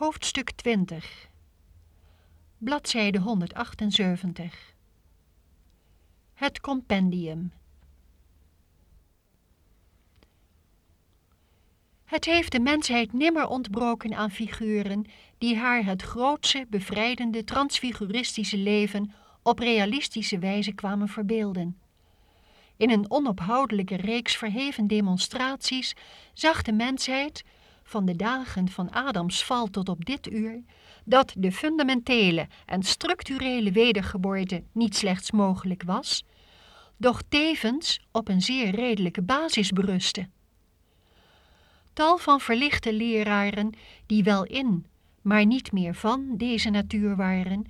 Hoofdstuk 20 Bladzijde 178 Het Compendium. Het heeft de mensheid nimmer ontbroken aan figuren die haar het grootse, bevrijdende, transfiguristische leven op realistische wijze kwamen verbeelden. In een onophoudelijke reeks verheven demonstraties zag de mensheid, van de dagen van Adams val tot op dit uur, dat de fundamentele en structurele wedergeboorte niet slechts mogelijk was, doch tevens op een zeer redelijke basis berustte. Tal van verlichte leraren, die wel in, maar niet meer van deze natuur waren,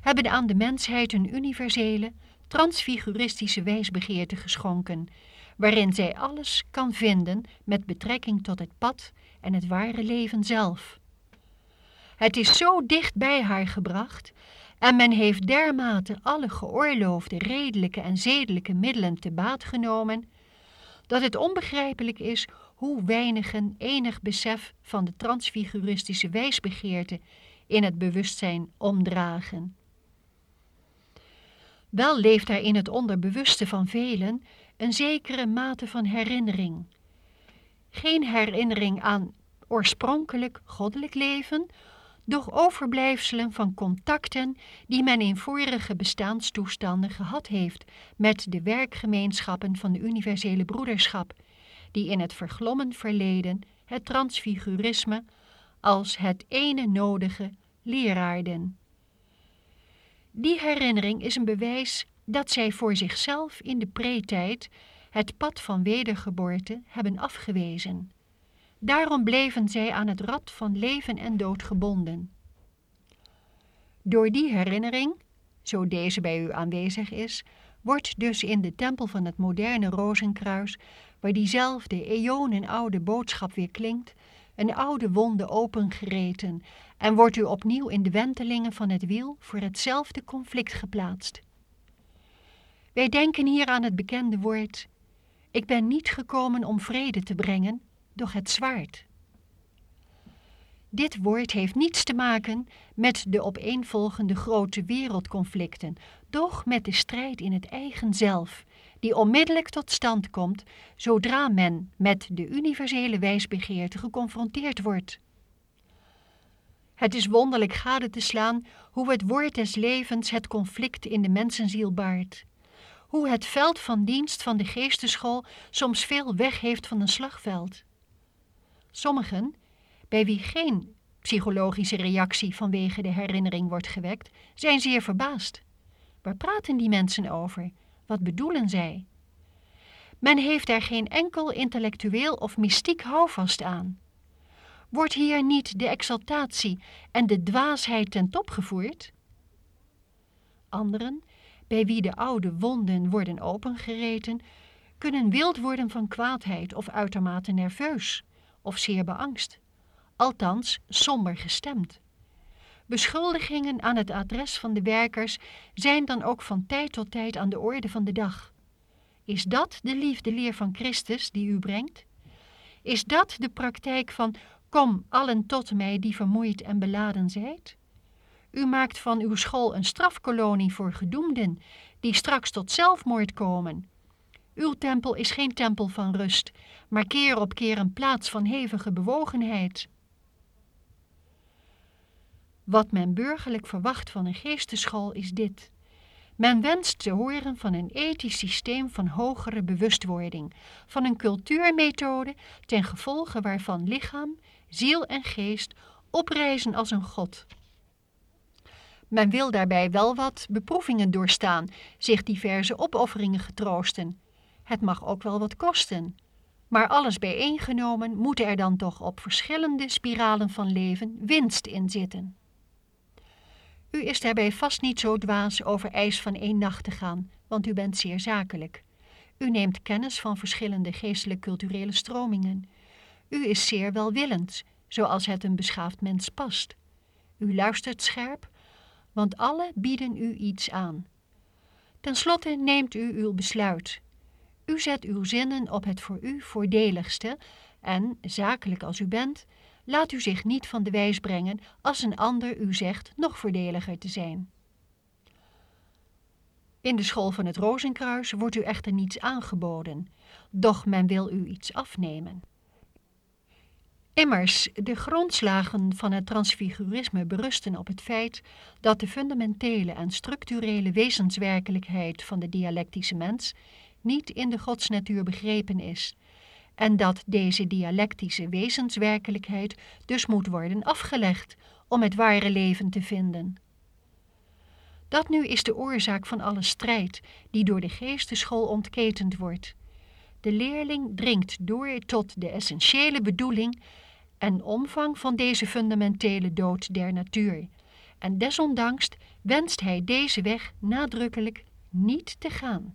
hebben aan de mensheid een universele, transfiguristische wijsbegeerte geschonken, waarin zij alles kan vinden met betrekking tot het pad en het ware leven zelf. Het is zo dicht bij haar gebracht en men heeft dermate alle geoorloofde redelijke en zedelijke middelen te baat genomen, dat het onbegrijpelijk is hoe weinigen enig besef van de transfiguristische wijsbegeerte in het bewustzijn omdragen. Wel leeft er in het onderbewuste van velen een zekere mate van herinnering. Geen herinnering aan oorspronkelijk goddelijk leven, doch overblijfselen van contacten die men in vorige bestaanstoestanden gehad heeft met de werkgemeenschappen van de universele broederschap, die in het verglommen verleden het transfigurisme als het ene nodige leraarden. Die herinnering is een bewijs dat zij voor zichzelf in de pre-tijd het pad van wedergeboorte hebben afgewezen. Daarom bleven zij aan het rad van leven en dood gebonden. Door die herinnering, zo deze bij u aanwezig is, wordt dus in de tempel van het moderne Rozenkruis, waar diezelfde eonenoude boodschap weer klinkt, een oude wonde opengereten en wordt u opnieuw in de wentelingen van het wiel voor hetzelfde conflict geplaatst. Wij denken hier aan het bekende woord: Ik ben niet gekomen om vrede te brengen, doch het zwaard. Dit woord heeft niets te maken met de opeenvolgende grote wereldconflicten, doch met de strijd in het eigen zelf, die onmiddellijk tot stand komt zodra men met de universele wijsbegeerte geconfronteerd wordt. Het is wonderlijk gade te slaan hoe het woord des levens het conflict in de mensenziel baart. Hoe het veld van dienst van de geesteschool soms veel weg heeft van een slagveld. Sommigen, bij wie geen psychologische reactie vanwege de herinnering wordt gewekt, zijn zeer verbaasd. Waar praten die mensen over? Wat bedoelen zij? Men heeft er geen enkel intellectueel of mystiek houvast aan. Wordt hier niet de exaltatie en de dwaasheid ten top gevoerd? Anderen, bij wie de oude wonden worden opengereten, kunnen wild worden van kwaadheid of uitermate nerveus of zeer beangst, althans somber gestemd. Beschuldigingen aan het adres van de werkers zijn dan ook van tijd tot tijd aan de orde van de dag. Is dat de liefdeleer van Christus die u brengt? Is dat de praktijk van kom allen tot mij die vermoeid en beladen zijt? U maakt van uw school een strafkolonie voor gedoemden, die straks tot zelfmoord komen. Uw tempel is geen tempel van rust, maar keer op keer een plaats van hevige bewogenheid. Wat men burgerlijk verwacht van een geesteschool is dit. Men wenst te horen van een ethisch systeem van hogere bewustwording, van een cultuurmethode ten gevolge waarvan lichaam, ziel en geest oprijzen als een god. Men wil daarbij wel wat beproevingen doorstaan, zich diverse opofferingen getroosten. Het mag ook wel wat kosten. Maar alles bijeengenomen moet er dan toch op verschillende spiralen van leven winst in zitten. U is daarbij vast niet zo dwaas over ijs van één nacht te gaan, want u bent zeer zakelijk. U neemt kennis van verschillende geestelijk-culturele stromingen. U is zeer welwillend, zoals het een beschaafd mens past. U luistert scherp, want alle bieden u iets aan. Ten slotte neemt u uw besluit. U zet uw zinnen op het voor u voordeligste en, zakelijk als u bent, laat u zich niet van de wijs brengen als een ander u zegt nog voordeliger te zijn. In de school van het Rozenkruis wordt u echter niets aangeboden, doch men wil u iets afnemen. Immers, de grondslagen van het transfigurisme berusten op het feit dat de fundamentele en structurele wezenswerkelijkheid van de dialectische mens niet in de godsnatuur begrepen is, en dat deze dialectische wezenswerkelijkheid dus moet worden afgelegd om het ware leven te vinden. Dat nu is de oorzaak van alle strijd die door de geesteschool ontketend wordt. De leerling dringt door tot de essentiële bedoeling en omvang van deze fundamentele dood der natuur. En desondanks wenst hij deze weg nadrukkelijk niet te gaan.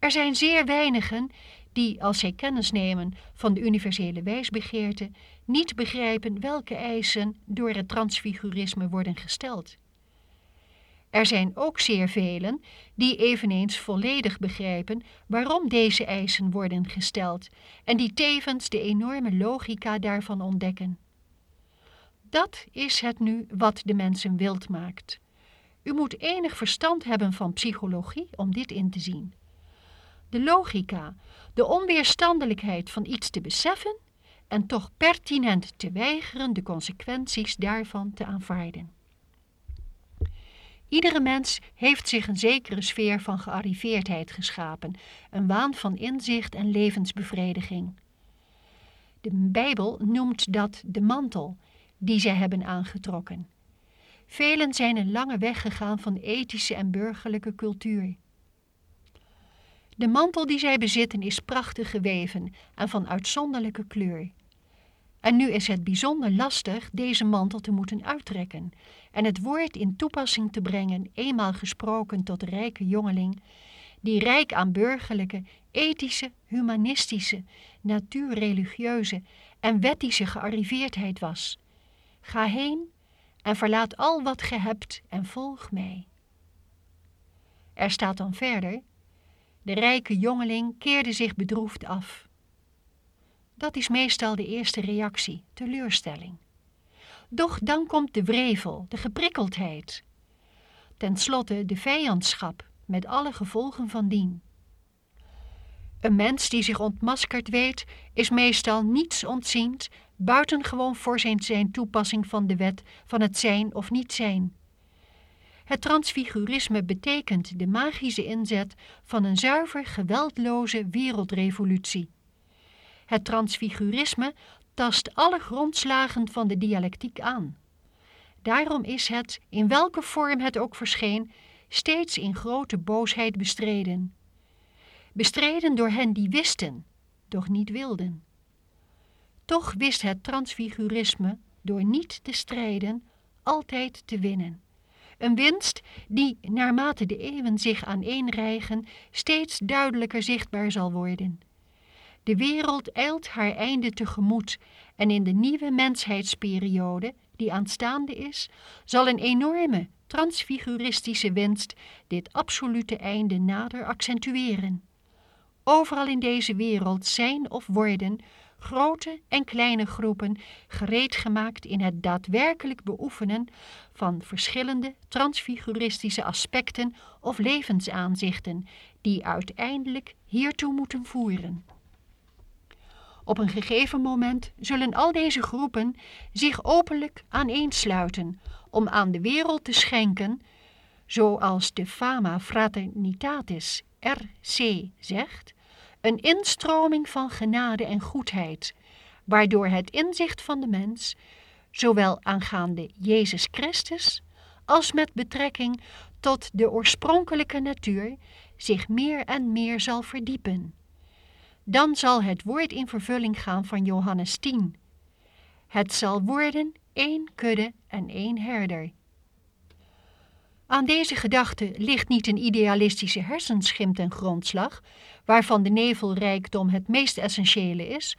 Er zijn zeer weinigen die, als zij kennis nemen van de universele wijsbegeerte, niet begrijpen welke eisen door het transfigurisme worden gesteld. Er zijn ook zeer velen die eveneens volledig begrijpen waarom deze eisen worden gesteld en die tevens de enorme logica daarvan ontdekken. Dat is het nu wat de mensen wild maakt. U moet enig verstand hebben van psychologie om dit in te zien. De logica, de onweerstandelijkheid van iets te beseffen en toch pertinent te weigeren de consequenties daarvan te aanvaarden. Iedere mens heeft zich een zekere sfeer van gearriveerdheid geschapen, een waan van inzicht en levensbevrediging. De Bijbel noemt dat de mantel die zij hebben aangetrokken. Velen zijn een lange weg gegaan van ethische en burgerlijke cultuur. De mantel die zij bezitten is prachtig geweven en van uitzonderlijke kleur. En nu is het bijzonder lastig deze mantel te moeten uittrekken en het woord in toepassing te brengen, eenmaal gesproken tot de rijke jongeling, die rijk aan burgerlijke, ethische, humanistische, natuurreligieuze en wettische gearriveerdheid was. Ga heen en verlaat al wat ge hebt en volg mij. Er staat dan verder, de rijke jongeling keerde zich bedroefd af. Dat is meestal de eerste reactie, teleurstelling. Doch dan komt de wrevel, de geprikkeldheid. Ten slotte de vijandschap met alle gevolgen van dien. Een mens die zich ontmaskerd weet, is meestal niets ontziend, buitengewoon voor zijn, zijn toepassing van de wet van het zijn of niet zijn. Het transfigurisme betekent de magische inzet van een zuiver geweldloze wereldrevolutie. Het transfigurisme tast alle grondslagen van de dialectiek aan. Daarom is het, in welke vorm het ook verscheen, steeds in grote boosheid bestreden. Bestreden door hen die wisten, doch niet wilden. Toch wist het transfigurisme, door niet te strijden, altijd te winnen. Een winst die, naarmate de eeuwen zich aaneenrijgen, steeds duidelijker zichtbaar zal worden. De wereld eilt haar einde tegemoet en in de nieuwe mensheidsperiode, die aanstaande is, zal een enorme transfiguristische winst dit absolute einde nader accentueren. Overal in deze wereld zijn of worden grote en kleine groepen gereed gemaakt in het daadwerkelijk beoefenen van verschillende transfiguristische aspecten of levensaanzichten die uiteindelijk hiertoe moeten voeren. Op een gegeven moment zullen al deze groepen zich openlijk aaneensluiten om aan de wereld te schenken, zoals de Fama Fraternitatis RC zegt, een instroming van genade en goedheid, waardoor het inzicht van de mens, zowel aangaande Jezus Christus als met betrekking tot de oorspronkelijke natuur, zich meer en meer zal verdiepen. Dan zal het woord in vervulling gaan van Johannes 10. Het zal worden één kudde en één herder. Aan deze gedachte ligt niet een idealistische hersenschim ten grondslag, waarvan de nevelrijkdom het meest essentiële is,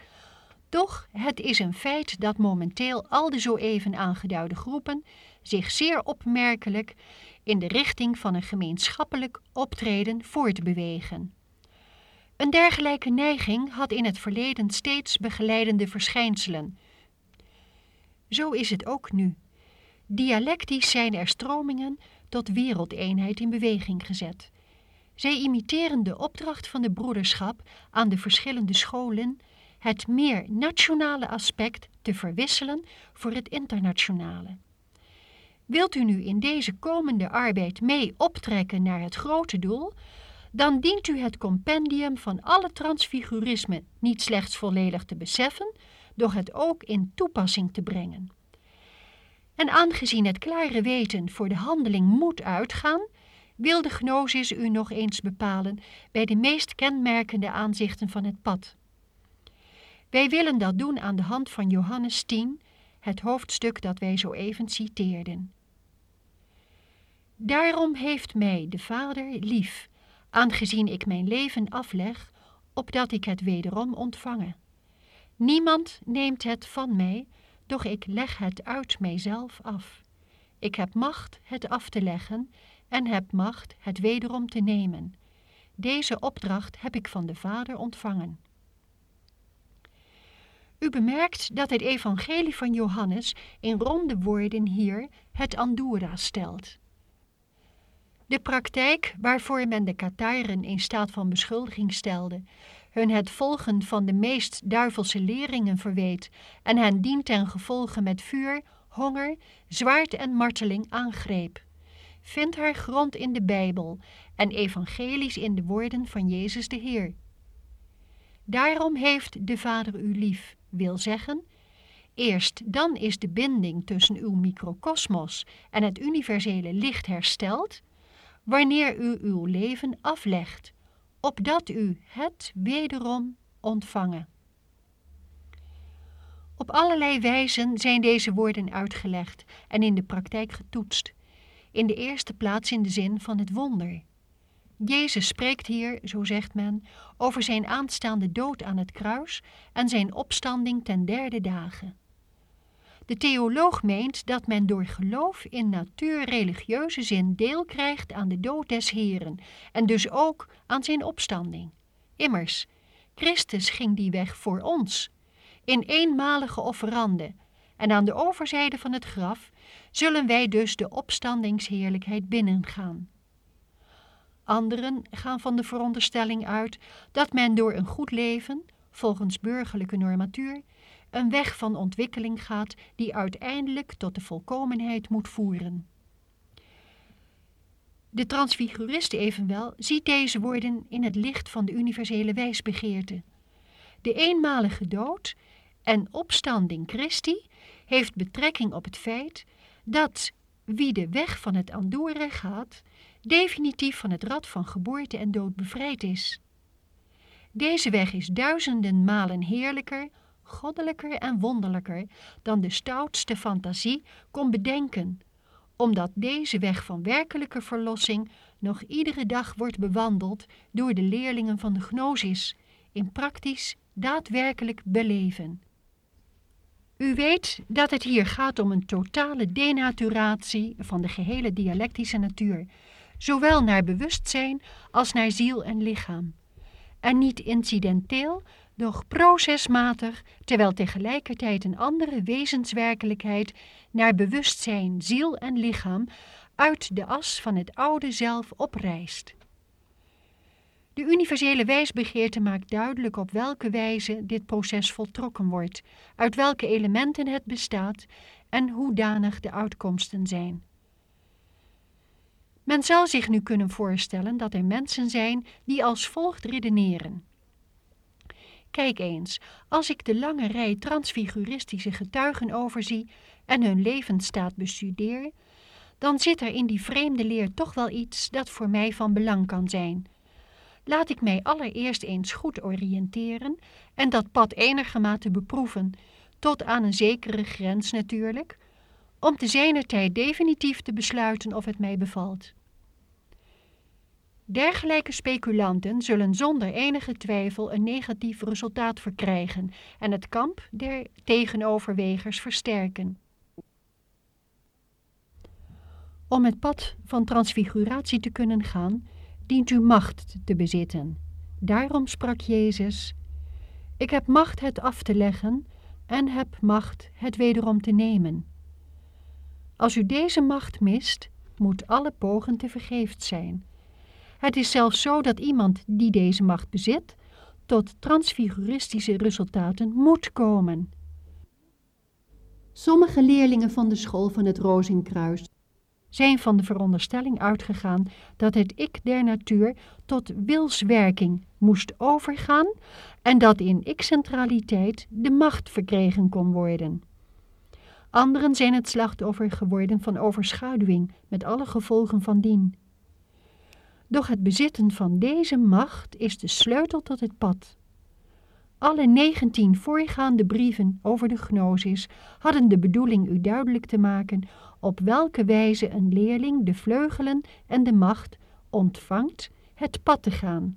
doch het is een feit dat momenteel al de zo even aangeduide groepen zich zeer opmerkelijk in de richting van een gemeenschappelijk optreden voortbewegen. Een dergelijke neiging had in het verleden steeds begeleidende verschijnselen, Zo is het ook nu. Dialectisch zijn er stromingen tot wereldeenheid in beweging gezet. Zij imiteren de opdracht van de broederschap aan de verschillende scholen het meer nationale aspect te verwisselen voor het internationale. Wilt u nu in deze komende arbeid mee optrekken naar het grote doel, dan dient u het compendium van alle transfigurisme niet slechts volledig te beseffen, doch het ook in toepassing te brengen. En aangezien het klare weten voor de handeling moet uitgaan, wil de gnosis u nog eens bepalen bij de meest kenmerkende aanzichten van het pad. Wij willen dat doen aan de hand van Johannes 10, het hoofdstuk dat wij zo even citeerden. Daarom heeft mij de Vader lief, aangezien ik mijn leven afleg, opdat ik het wederom ontvangen. Niemand neemt het van mij, doch ik leg het uit mijzelf af. Ik heb macht het af te leggen en heb macht het wederom te nemen. Deze opdracht heb ik van de Vader ontvangen. U bemerkt dat het evangelie van Johannes in ronde woorden hier het Andura stelt. De praktijk waarvoor men de Kataren in staat van beschuldiging stelde, hun het volgen van de meest duivelse leringen verweet en hen dien ten gevolge met vuur, honger, zwaard en marteling aangreep, vindt haar grond in de Bijbel en evangelisch in de woorden van Jezus de Heer. Daarom heeft de Vader u lief, wil zeggen, eerst dan is de binding tussen uw microcosmos en het universele licht hersteld, wanneer u uw leven aflegt, opdat u het wederom ontvangen. Op allerlei wijzen zijn deze woorden uitgelegd en in de praktijk getoetst. In de eerste plaats in de zin van het wonder. Jezus spreekt hier, zo zegt men, over zijn aanstaande dood aan het kruis en zijn opstanding ten derde dagen. De theoloog meent dat men door geloof in natuurreligieuze zin deel krijgt aan de dood des Heren en dus ook aan zijn opstanding. Immers, Christus ging die weg voor ons, in eenmalige offerande, en aan de overzijde van het graf zullen wij dus de opstandingsheerlijkheid binnengaan. Anderen gaan van de veronderstelling uit dat men door een goed leven, volgens burgerlijke normatuur, een weg van ontwikkeling gaat die uiteindelijk tot de volkomenheid moet voeren. De transfigurist evenwel ziet deze woorden in het licht van de universele wijsbegeerte. De eenmalige dood en opstanding Christi heeft betrekking op het feit dat wie de weg van het Andorre gaat, definitief van het rad van geboorte en dood bevrijd is. Deze weg is duizenden malen heerlijker, goddelijker en wonderlijker dan de stoutste fantasie kon bedenken, omdat deze weg van werkelijke verlossing nog iedere dag wordt bewandeld door de leerlingen van de gnosis, in praktisch, daadwerkelijk beleven. U weet dat het hier gaat om een totale denaturatie van de gehele dialectische natuur, zowel naar bewustzijn als naar ziel en lichaam. En niet incidenteel, doch procesmatig, terwijl tegelijkertijd een andere wezenswerkelijkheid naar bewustzijn, ziel en lichaam uit de as van het oude zelf oprijst. De universele wijsbegeerte maakt duidelijk op welke wijze dit proces voltrokken wordt, uit welke elementen het bestaat en hoedanig de uitkomsten zijn. Men zal zich nu kunnen voorstellen dat er mensen zijn die als volgt redeneren. Kijk eens, als ik de lange rij transfiguristische getuigen overzie en hun levensstaat bestudeer, dan zit er in die vreemde leer toch wel iets dat voor mij van belang kan zijn. Laat ik mij allereerst eens goed oriënteren en dat pad enigermate beproeven, tot aan een zekere grens natuurlijk, om te zijner tijd definitief te besluiten of het mij bevalt. Dergelijke speculanten zullen zonder enige twijfel een negatief resultaat verkrijgen en het kamp der tegenoverwegers versterken. Om het pad van transfiguratie te kunnen gaan, dient u macht te bezitten. Daarom sprak Jezus: Ik heb macht het af te leggen en heb macht het wederom te nemen. Als u deze macht mist, moet alle pogen te vergeefd zijn. Het is zelfs zo dat iemand die deze macht bezit, tot transfiguristische resultaten moet komen. Sommige leerlingen van de school van het Rozenkruis zijn van de veronderstelling uitgegaan dat het ik der natuur tot wilswerking moest overgaan en dat in ik-centraliteit de macht verkregen kon worden. Anderen zijn het slachtoffer geworden van overschaduwing met alle gevolgen van dien. Doch het bezitten van deze macht is de sleutel tot het pad. Alle negentien voorgaande brieven over de gnosis hadden de bedoeling u duidelijk te maken op welke wijze een leerling de vleugelen en de macht ontvangt het pad te gaan.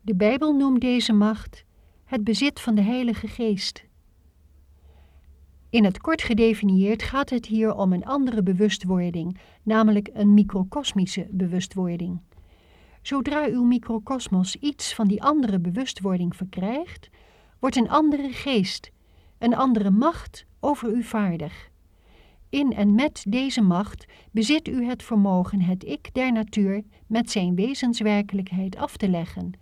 De Bijbel noemt deze macht het bezit van de Heilige Geest. In het kort gedefinieerd gaat het hier om een andere bewustwording, namelijk een microcosmische bewustwording. Zodra uw microcosmos iets van die andere bewustwording verkrijgt, wordt een andere geest, een andere macht over u vaardig. In en met deze macht bezit u het vermogen het ik der natuur met zijn wezenswerkelijkheid af te leggen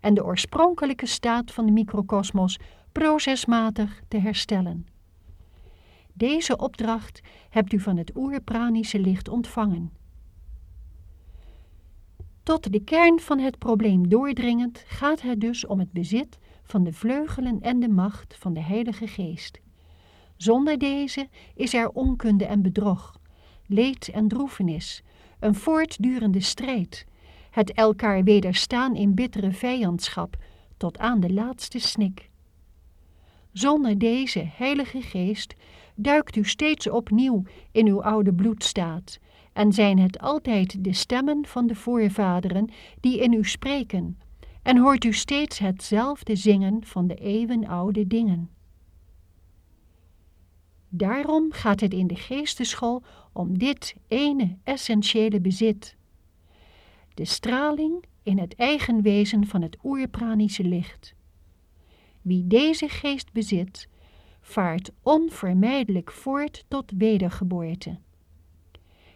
en de oorspronkelijke staat van de microcosmos procesmatig te herstellen. Deze opdracht hebt u van het oerpranische licht ontvangen. Tot de kern van het probleem doordringend gaat het dus om het bezit van de vleugelen en de macht van de Heilige Geest. Zonder deze is er onkunde en bedrog, leed en droefenis, een voortdurende strijd, het elkaar wederstaan in bittere vijandschap tot aan de laatste snik. Zonder deze Heilige Geest duikt u steeds opnieuw in uw oude bloedstaat en zijn het altijd de stemmen van de voorvaderen die in u spreken en hoort u steeds hetzelfde zingen van de eeuwenoude dingen. Daarom gaat het in de geesteschool om dit ene essentiële bezit. De straling in het eigen wezen van het oerpranische licht. Wie deze geest bezit, vaart onvermijdelijk voort tot wedergeboorte.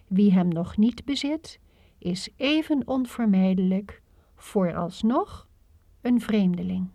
Wie hem nog niet bezit, is even onvermijdelijk vooralsnog een vreemdeling.